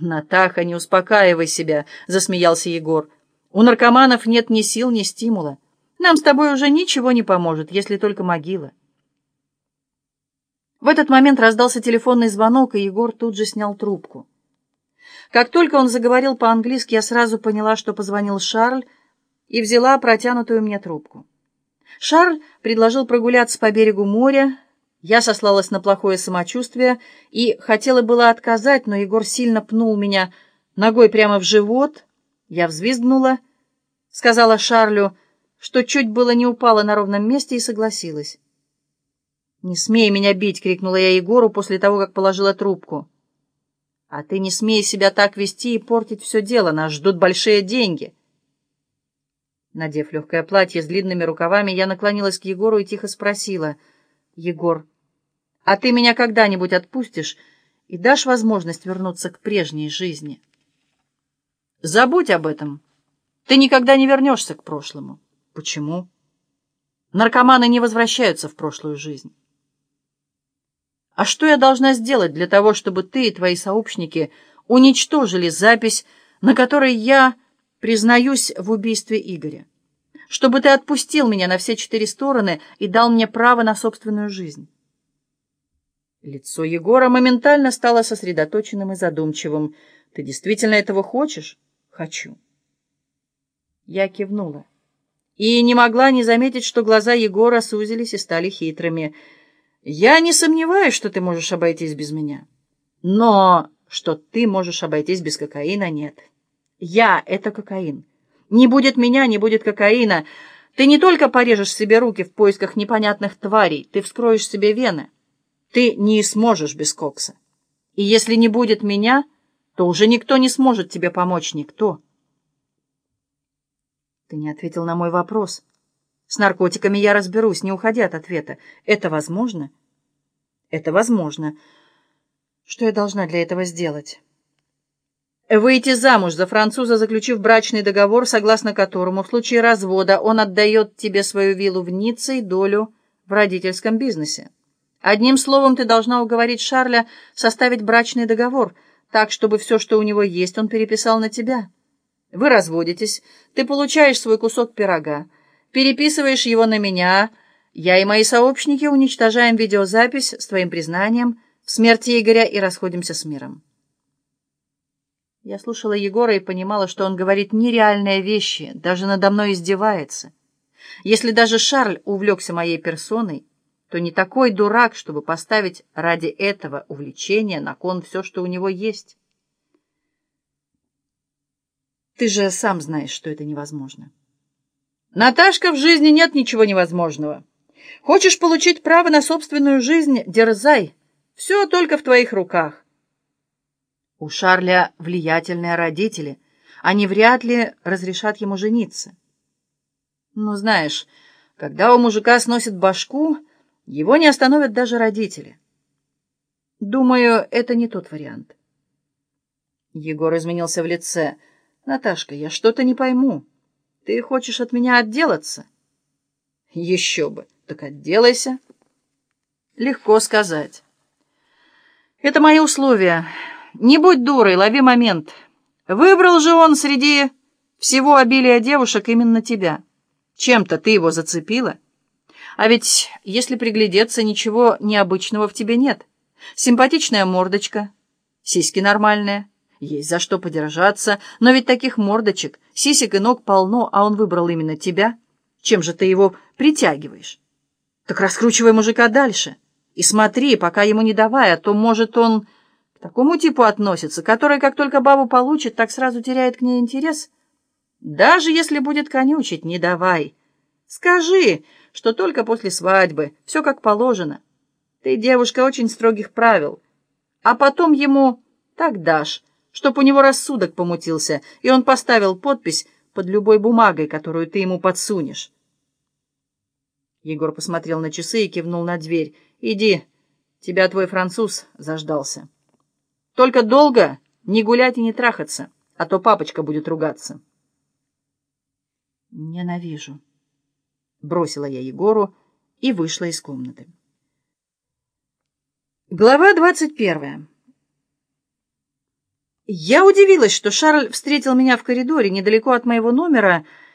«Натаха, не успокаивай себя», — засмеялся Егор. «У наркоманов нет ни сил, ни стимула. Нам с тобой уже ничего не поможет, если только могила». В этот момент раздался телефонный звонок, и Егор тут же снял трубку. Как только он заговорил по-английски, я сразу поняла, что позвонил Шарль, и взяла протянутую мне трубку. Шарль предложил прогуляться по берегу моря, я сослалась на плохое самочувствие и хотела было отказать, но Егор сильно пнул меня ногой прямо в живот. Я взвизгнула, сказала Шарлю, что чуть было не упала на ровном месте и согласилась. «Не смей меня бить!» — крикнула я Егору после того, как положила трубку. «А ты не смей себя так вести и портить все дело, нас ждут большие деньги!» Надев легкое платье с длинными рукавами, я наклонилась к Егору и тихо спросила. «Егор, а ты меня когда-нибудь отпустишь и дашь возможность вернуться к прежней жизни. Забудь об этом. Ты никогда не вернешься к прошлому. Почему? Наркоманы не возвращаются в прошлую жизнь. А что я должна сделать для того, чтобы ты и твои сообщники уничтожили запись, на которой я признаюсь в убийстве Игоря? Чтобы ты отпустил меня на все четыре стороны и дал мне право на собственную жизнь? Лицо Егора моментально стало сосредоточенным и задумчивым. «Ты действительно этого хочешь?» «Хочу». Я кивнула. И не могла не заметить, что глаза Егора сузились и стали хитрыми. «Я не сомневаюсь, что ты можешь обойтись без меня. Но что ты можешь обойтись без кокаина, нет. Я — это кокаин. Не будет меня, не будет кокаина. Ты не только порежешь себе руки в поисках непонятных тварей, ты вскроешь себе вены». Ты не сможешь без кокса. И если не будет меня, то уже никто не сможет тебе помочь, никто. Ты не ответил на мой вопрос. С наркотиками я разберусь, не уходя от ответа. Это возможно? Это возможно. Что я должна для этого сделать? Выйти замуж за француза, заключив брачный договор, согласно которому в случае развода он отдает тебе свою виллу в Ницце и долю в родительском бизнесе. Одним словом, ты должна уговорить Шарля составить брачный договор, так, чтобы все, что у него есть, он переписал на тебя. Вы разводитесь, ты получаешь свой кусок пирога, переписываешь его на меня, я и мои сообщники уничтожаем видеозапись с твоим признанием в смерти Игоря и расходимся с миром. Я слушала Егора и понимала, что он говорит нереальные вещи, даже надо мной издевается. Если даже Шарль увлекся моей персоной, то не такой дурак, чтобы поставить ради этого увлечения на кон все, что у него есть. Ты же сам знаешь, что это невозможно. Наташка, в жизни нет ничего невозможного. Хочешь получить право на собственную жизнь — дерзай. Все только в твоих руках. У Шарля влиятельные родители. Они вряд ли разрешат ему жениться. Ну, знаешь, когда у мужика сносит башку... Его не остановят даже родители. Думаю, это не тот вариант. Егор изменился в лице. «Наташка, я что-то не пойму. Ты хочешь от меня отделаться?» «Еще бы! Так отделайся!» «Легко сказать. Это мои условия. Не будь дурой, лови момент. Выбрал же он среди всего обилия девушек именно тебя. Чем-то ты его зацепила?» А ведь, если приглядеться, ничего необычного в тебе нет. Симпатичная мордочка, сиськи нормальные, есть за что подержаться, но ведь таких мордочек, сисек и ног полно, а он выбрал именно тебя. Чем же ты его притягиваешь? Так раскручивай мужика дальше. И смотри, пока ему не давай, а то, может, он к такому типу относится, который, как только бабу получит, так сразу теряет к ней интерес. Даже если будет конючить, не давай. Скажи, что только после свадьбы, все как положено. Ты девушка очень строгих правил. А потом ему так дашь, чтоб у него рассудок помутился, и он поставил подпись под любой бумагой, которую ты ему подсунешь. Егор посмотрел на часы и кивнул на дверь. «Иди, тебя твой француз заждался. Только долго не гулять и не трахаться, а то папочка будет ругаться». «Ненавижу» бросила я Егору и вышла из комнаты. Глава двадцать первая. Я удивилась, что Шарль встретил меня в коридоре недалеко от моего номера,